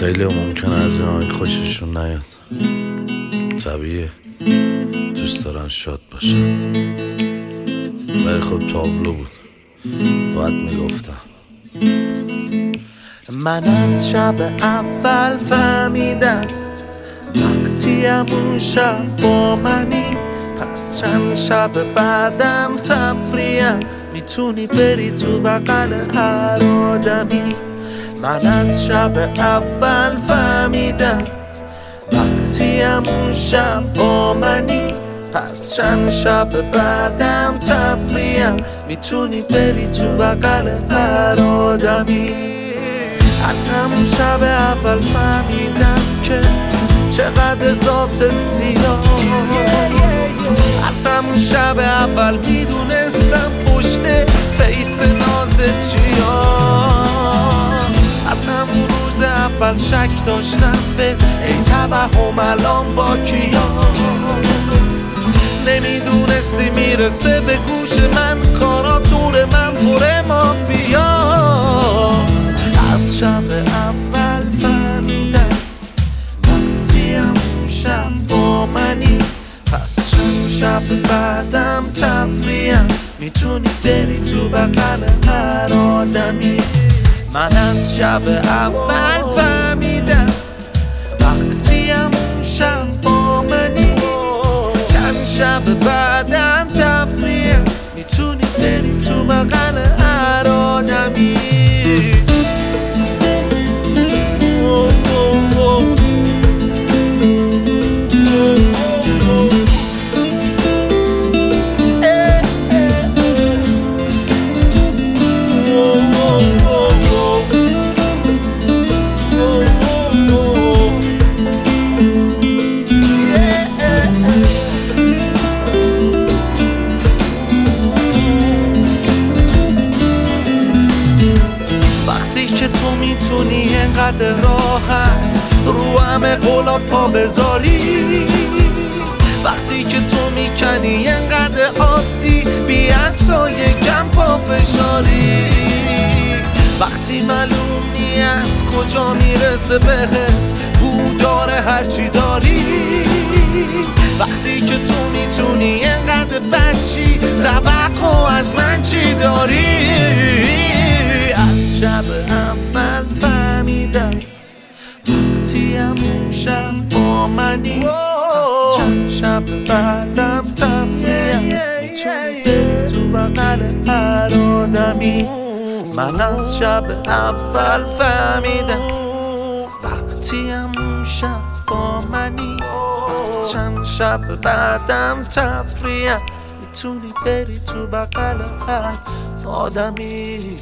خیلی ممکنه از این خوششون نیاد. طبیعیه. دوست دارن شاد باشن. ولی خب تابلو بود. باید می‌گفتم. من از شب اول فهمیدم وقتی همون شب با منی پس چند شب بعدم تفریم می‌تونی بری تو بغل هر آدمی. من از شب اول فهمیدم وقتی همون شب با منی پس چند شب بعدم تفریم می‌تونی بری تو بغل هر آدمی. از همون شب اول فهمیدم که چقدر ذاتت زیاد از همون شب اول می‌دونستم پشت اول شک داشتم به ای توهم الان با کیاست؟ نمی‌دونستی می‌رسه به گوش من کارا دور من پر مافیاست. از شب اول فهمیدم وقتی همون شب با منی پس چند شب بعدم تفریم می‌تونی بری تو بغل هر آدمی. من از شب اول فهمیدم وقتی همون شب با منی چند شب بعدم انقدر راحت رو همه قولا پا بذاری. وقتی که تو می‌کنی انقدر عادی بی حتی یکم پا فشاری. وقتی معلوم از کجا می‌رسه بهت بو داره هرچی داری. وقتی که تو می‌تونی انقدر بچی توقع از من چی داری؟ از شب اول فهمیدم وقتی همون شب با منی. چند شب بعدم تفریم می‌تونی بری تو بغل هر آدمی. من از شب اول فهمیدم. وقتی همون شب با منی. چند شب بعدم تفریم می‌تونی بری تو بغل هر آدمی.